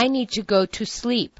I need to go to sleep.